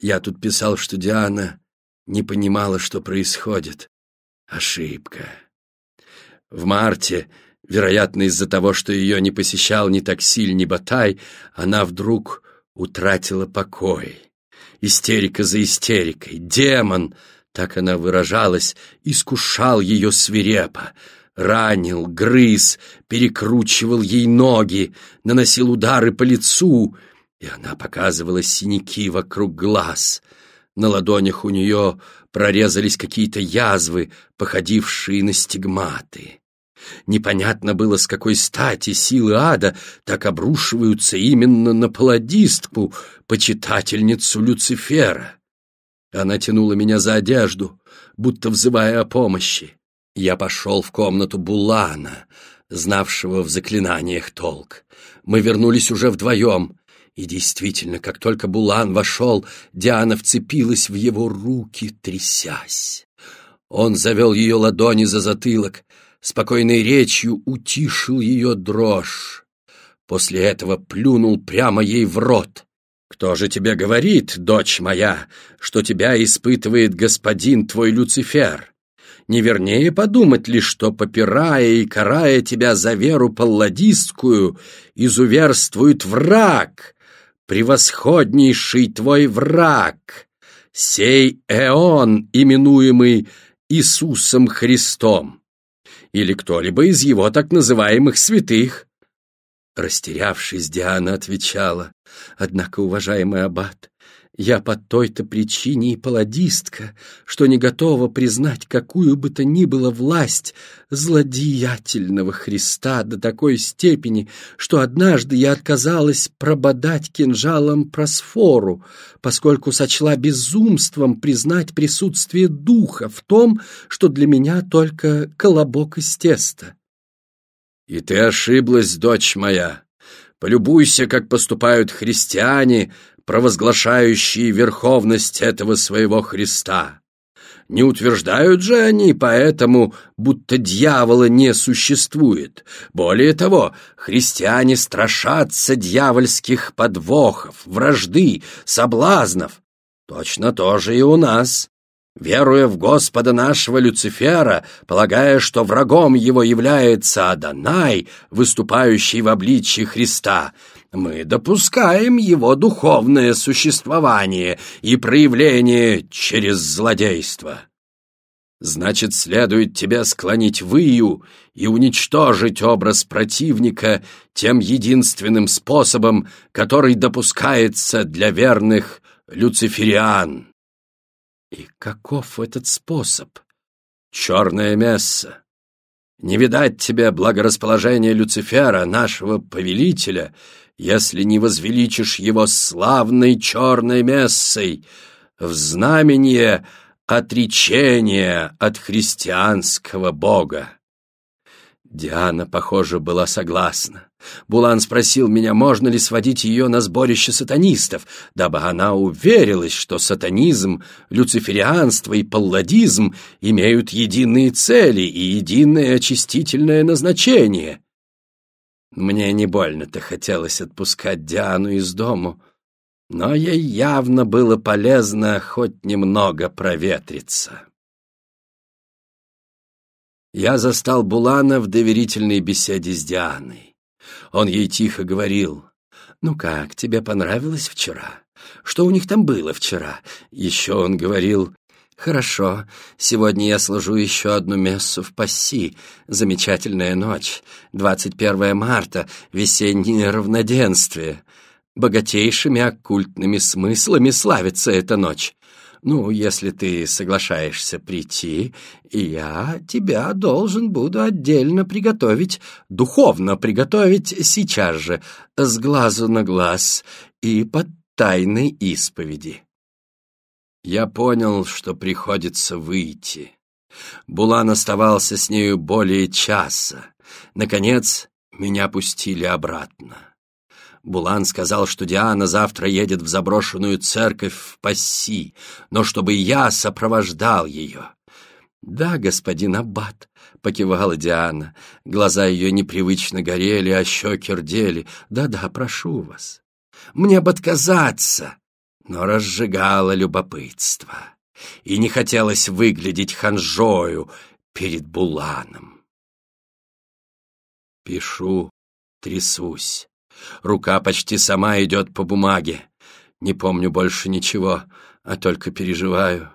Я тут писал, что Диана не понимала, что происходит. Ошибка. В марте, вероятно, из-за того, что ее не посещал ни таксиль, ни батай, она вдруг утратила покой. Истерика за истерикой. Демон, так она выражалась, искушал ее свирепо. Ранил, грыз, перекручивал ей ноги, наносил удары по лицу, и она показывала синяки вокруг глаз. На ладонях у нее прорезались какие-то язвы, походившие на стигматы. Непонятно было, с какой стати силы ада так обрушиваются именно на паладистку, почитательницу Люцифера. Она тянула меня за одежду, будто взывая о помощи. Я пошел в комнату Булана, знавшего в заклинаниях толк. Мы вернулись уже вдвоем. И действительно, как только Булан вошел, Диана вцепилась в его руки, трясясь. Он завел ее ладони за затылок, спокойной речью утишил ее дрожь. После этого плюнул прямо ей в рот. «Кто же тебе говорит, дочь моя, что тебя испытывает господин твой Люцифер? Не вернее подумать ли, что, попирая и карая тебя за веру палладистскую, изуверствует враг, превосходнейший твой враг, сей Эон, именуемый Иисусом Христом, или кто-либо из его так называемых святых. Растерявшись, Диана отвечала, «Однако, уважаемый аббат, я по той-то причине и паладистка, что не готова признать какую бы то ни было власть злодеятельного Христа до такой степени, что однажды я отказалась прободать кинжалом просфору, поскольку сочла безумством признать присутствие духа в том, что для меня только колобок из теста. «И ты ошиблась, дочь моя!» Полюбуйся, как поступают христиане, провозглашающие верховность этого своего Христа. Не утверждают же они поэтому, будто дьявола не существует. Более того, христиане страшатся дьявольских подвохов, вражды, соблазнов. Точно то же и у нас. Веруя в Господа нашего Люцифера, полагая, что врагом его является Адонай, выступающий в обличье Христа, мы допускаем его духовное существование и проявление через злодейство. Значит, следует тебя склонить в ию и уничтожить образ противника тем единственным способом, который допускается для верных люцифериан. И каков этот способ? Черное месса. Не видать тебе благорасположения Люцифера, нашего повелителя, если не возвеличишь его славной черной мессой в знамение отречения от христианского бога. Диана, похоже, была согласна. Булан спросил меня, можно ли сводить ее на сборище сатанистов, дабы она уверилась, что сатанизм, люциферианство и палладизм имеют единые цели и единое очистительное назначение. Мне не больно-то хотелось отпускать Диану из дому, но ей явно было полезно хоть немного проветриться. Я застал Булана в доверительной беседе с Дианой. Он ей тихо говорил, «Ну как, тебе понравилось вчера? Что у них там было вчера?» Еще он говорил, «Хорошо, сегодня я служу еще одну мессу в Пасси. Замечательная ночь. 21 марта, весеннее равноденствие. Богатейшими оккультными смыслами славится эта ночь. Ну, если ты соглашаешься прийти, я тебя должен буду отдельно приготовить, духовно приготовить сейчас же, с глазу на глаз и под тайной исповеди». Я понял, что приходится выйти. Булан оставался с нею более часа. Наконец, меня пустили обратно. Булан сказал, что Диана завтра едет в заброшенную церковь в Пасси, но чтобы я сопровождал ее. «Да, господин Аббат», — покивала Диана. Глаза ее непривычно горели, а щеки рдели. «Да-да, прошу вас». «Мне бы отказаться», но разжигало любопытство, и не хотелось выглядеть ханжою перед Буланом. Пишу, трясусь. Рука почти сама идет по бумаге. Не помню больше ничего, а только переживаю.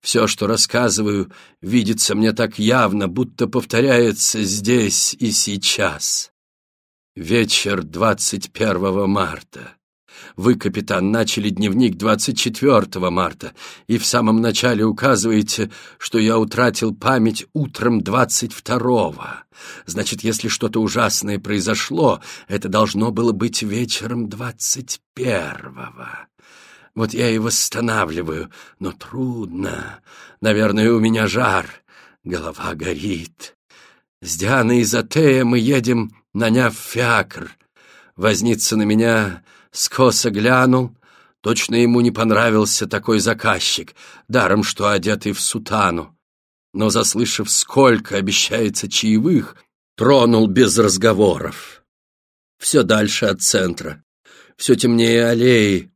Все, что рассказываю, видится мне так явно, будто повторяется здесь и сейчас. Вечер 21 марта. Вы, капитан, начали дневник 24 марта и в самом начале указываете, что я утратил память утром 22-го. Значит, если что-то ужасное произошло, это должно было быть вечером 21-го. Вот я и восстанавливаю, но трудно. Наверное, у меня жар, голова горит. С Дианой и Затея мы едем, наняв фиакр. Возница на меня скосо глянул. Точно ему не понравился такой заказчик, даром что одетый в сутану. Но, заслышав, сколько обещается чаевых, тронул без разговоров. Все дальше от центра, все темнее аллеи,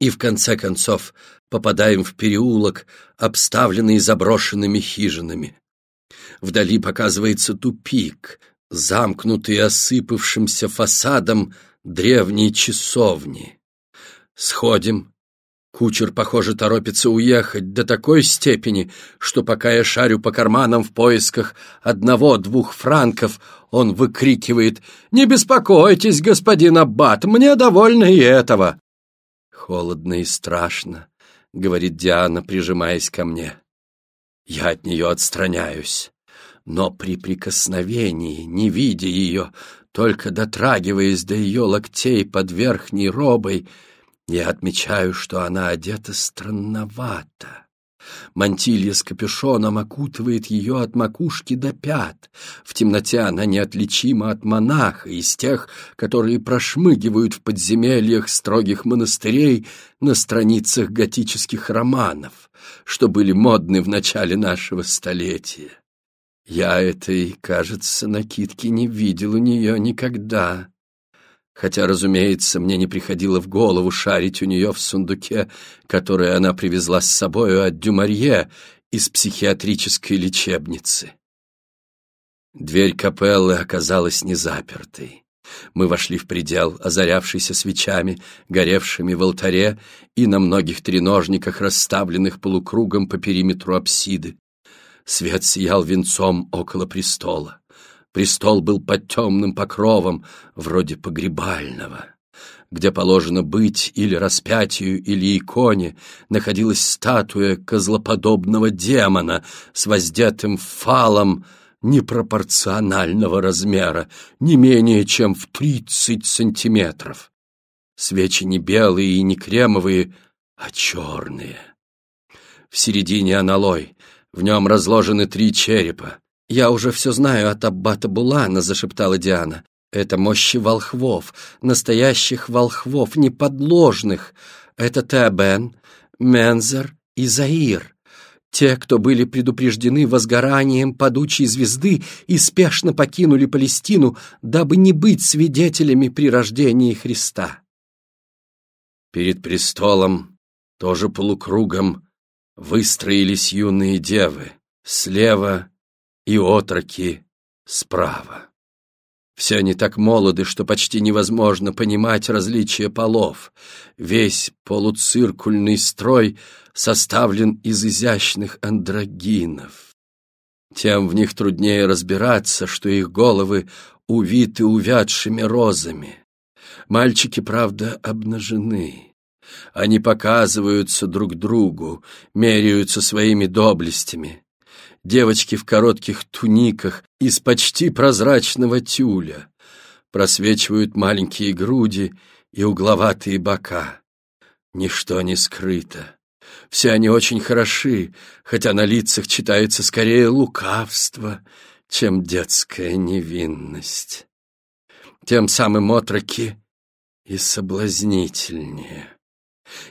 и в конце концов попадаем в переулок, обставленный заброшенными хижинами. Вдали показывается тупик, замкнутый осыпавшимся фасадом древней часовни. Сходим. Кучер, похоже, торопится уехать до такой степени, что пока я шарю по карманам в поисках одного-двух франков, он выкрикивает «Не беспокойтесь, господин Аббат, мне довольно и этого!» «Холодно и страшно», — говорит Диана, прижимаясь ко мне. Я от нее отстраняюсь, но при прикосновении, не видя ее, только дотрагиваясь до ее локтей под верхней робой, я отмечаю, что она одета странновато. Мантилья с капюшоном окутывает ее от макушки до пят. В темноте она неотличима от монаха, из тех, которые прошмыгивают в подземельях строгих монастырей на страницах готических романов, что были модны в начале нашего столетия. Я этой, кажется, накидки не видел у нее никогда хотя, разумеется, мне не приходило в голову шарить у нее в сундуке, который она привезла с собою от Дюмарье из психиатрической лечебницы. Дверь капеллы оказалась незапертой. Мы вошли в предел, озарявшийся свечами, горевшими в алтаре и на многих треножниках, расставленных полукругом по периметру апсиды. Свет сиял венцом около престола. Престол был под темным покровом, вроде погребального. Где положено быть или распятию, или иконе, находилась статуя козлоподобного демона с воздетым фалом непропорционального размера, не менее чем в тридцать сантиметров. Свечи не белые и не кремовые, а черные. В середине аналой, в нем разложены три черепа, «Я уже все знаю от аббата Булана», — зашептала Диана. «Это мощи волхвов, настоящих волхвов, не подложных. Это Тебен, Мензер и Заир. Те, кто были предупреждены возгоранием падучей звезды и спешно покинули Палестину, дабы не быть свидетелями при рождении Христа». Перед престолом, тоже полукругом, выстроились юные девы. Слева и отроки справа. Все они так молоды, что почти невозможно понимать различия полов. Весь полуциркульный строй составлен из изящных андрогинов. Тем в них труднее разбираться, что их головы увиты увядшими розами. Мальчики, правда, обнажены. Они показываются друг другу, меряются своими доблестями девочки в коротких туниках из почти прозрачного тюля. Просвечивают маленькие груди и угловатые бока. Ничто не скрыто. Все они очень хороши, хотя на лицах читается скорее лукавство, чем детская невинность. Тем самым отроки и соблазнительнее.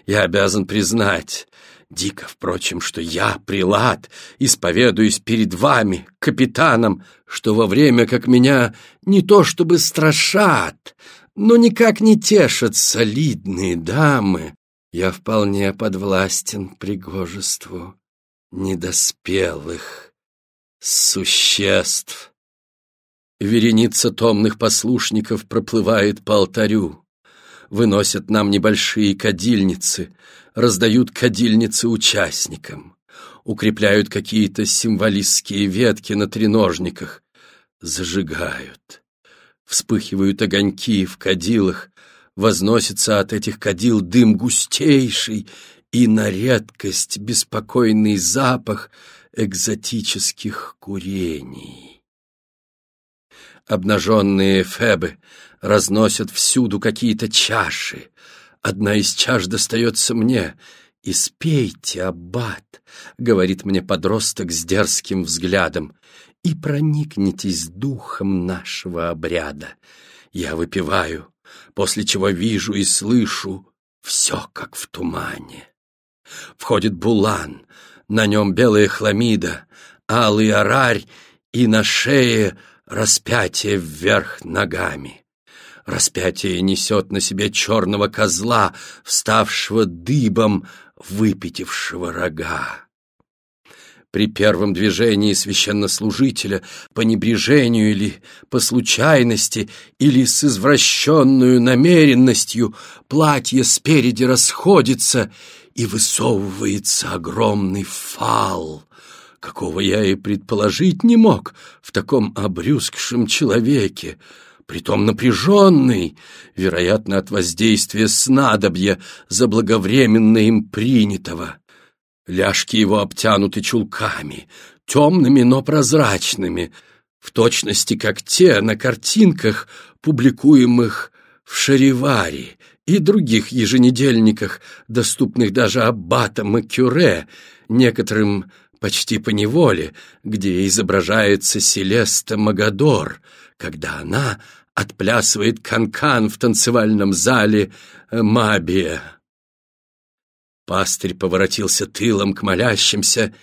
Я обязан признать, Дико, впрочем, что я, прилад, исповедуюсь перед вами, капитаном, что во время, как меня не то чтобы страшат, но никак не тешат солидные дамы, Я вполне подвластен пригожеству недоспелых существ. Вереница томных послушников проплывает по алтарю. Выносят нам небольшие кадильницы, раздают кадильницы участникам, укрепляют какие-то символистские ветки на треножниках, зажигают. Вспыхивают огоньки в кадилах, возносится от этих кадил дым густейший и на редкость беспокойный запах экзотических курений. Обнаженные фебы разносят всюду какие-то чаши. Одна из чаш достается мне. «Испейте, аббат», — говорит мне подросток с дерзким взглядом, «и проникнитесь духом нашего обряда». Я выпиваю, после чего вижу и слышу все, как в тумане. Входит булан, на нем белая хламида, алый арарь и на шее распятие вверх ногами. Распятие несет на себе черного козла, вставшего дыбом, выпятившего рога. При первом движении священнослужителя, по небрежению или по случайности, или с извращенную намеренностью, платье спереди расходится, и высовывается огромный фал, какого я и предположить не мог в таком обрюзгшем человеке, притом напряженный, вероятно, от воздействия снадобья, заблаговременно им принятого. Ляжки его обтянуты чулками, темными, но прозрачными, в точности как те на картинках, публикуемых в Шариваре и других еженедельниках, доступных даже аббатам и кюре, некоторым почти по неволе, где изображается Селеста Магадор, когда она отплясывает канкан -кан в танцевальном зале Мабия. Пастырь поворотился тылом к молящимся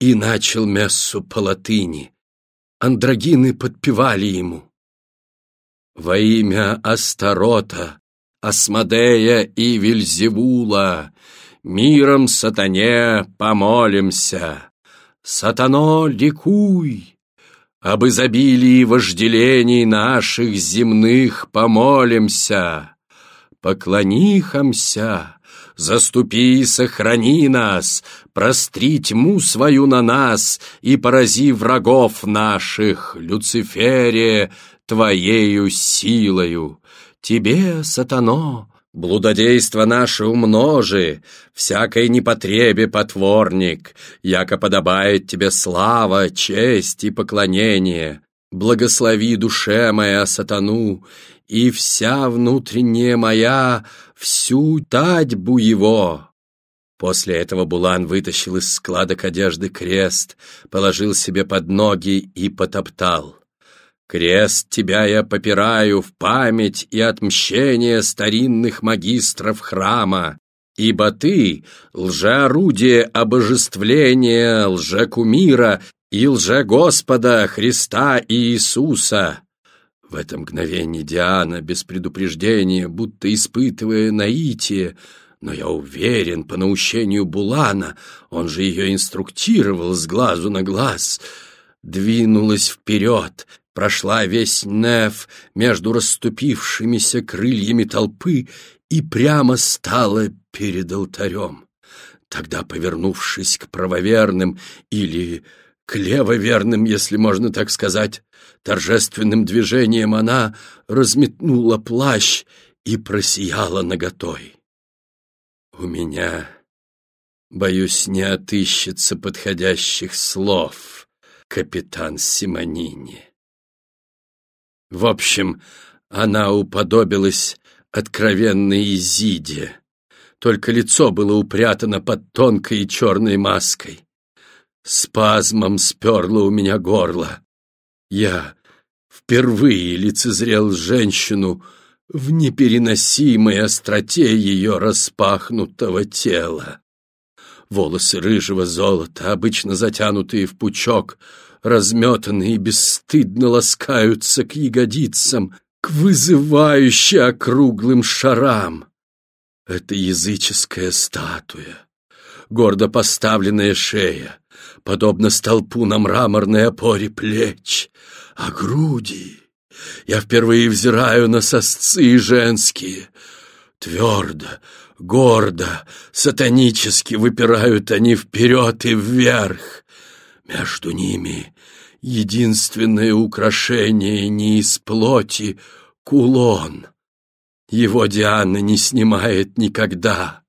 и начал мессу по латыни. Андрогины подпевали ему. «Во имя Астарота, Асмодея и Вильзевула, миром сатане помолимся. Сатано, ликуй! Об изобилии вожделений наших земных помолимся. Поклонихамся, Заступи и сохрани нас, простри тьму свою на нас и порази врагов наших, Люцифере, твоею силою. Тебе, сатано, блудодейство наше умножи, всякой непотребе потворник, яко подобает тебе слава, честь и поклонение. Благослови душе моя сатану, и вся внутренняя моя всю татьбу его. После этого Булан вытащил из складок одежды крест, положил себе под ноги и потоптал. «Крест тебя я попираю в память и отмщение старинных магистров храма, ибо ты — лжеорудие обожествления, лжекумира и лжегоспода Христа и Иисуса. В это мгновение Диана, без предупреждения, будто испытывая наитие, но я уверен, по наущению Булана, он же ее инструктировал с глазу на глаз, двинулась вперед, прошла весь неф между расступившимися крыльями толпы и прямо стала перед алтарем. Тогда, повернувшись к правоверным или к левоверным, если можно так сказать, торжественным движением она разметнула плащ и просияла наготой. У меня, боюсь, не отыщется подходящих слов, капитан Симонини. В общем, она уподобилась откровенной Изиде, только лицо было упрятано под тонкой черной маской. Спазмом сперло у меня горло. Я впервые лицезрел женщину в непереносимой остроте ее распахнутого тела. Волосы рыжего золота, обычно затянутые в пучок, разметанные и бесстыдно ласкаются к ягодицам, к вызывающе округлым шарам. Это языческая статуя, гордо поставленная шея, подобно столпу на мраморной опоре плеч, а груди... Я впервые взираю на сосцы женские. Твердо, гордо, сатанически выпирают они вперед и вверх. Между ними единственное украшение не из плоти — кулон. Его Диана не снимает никогда.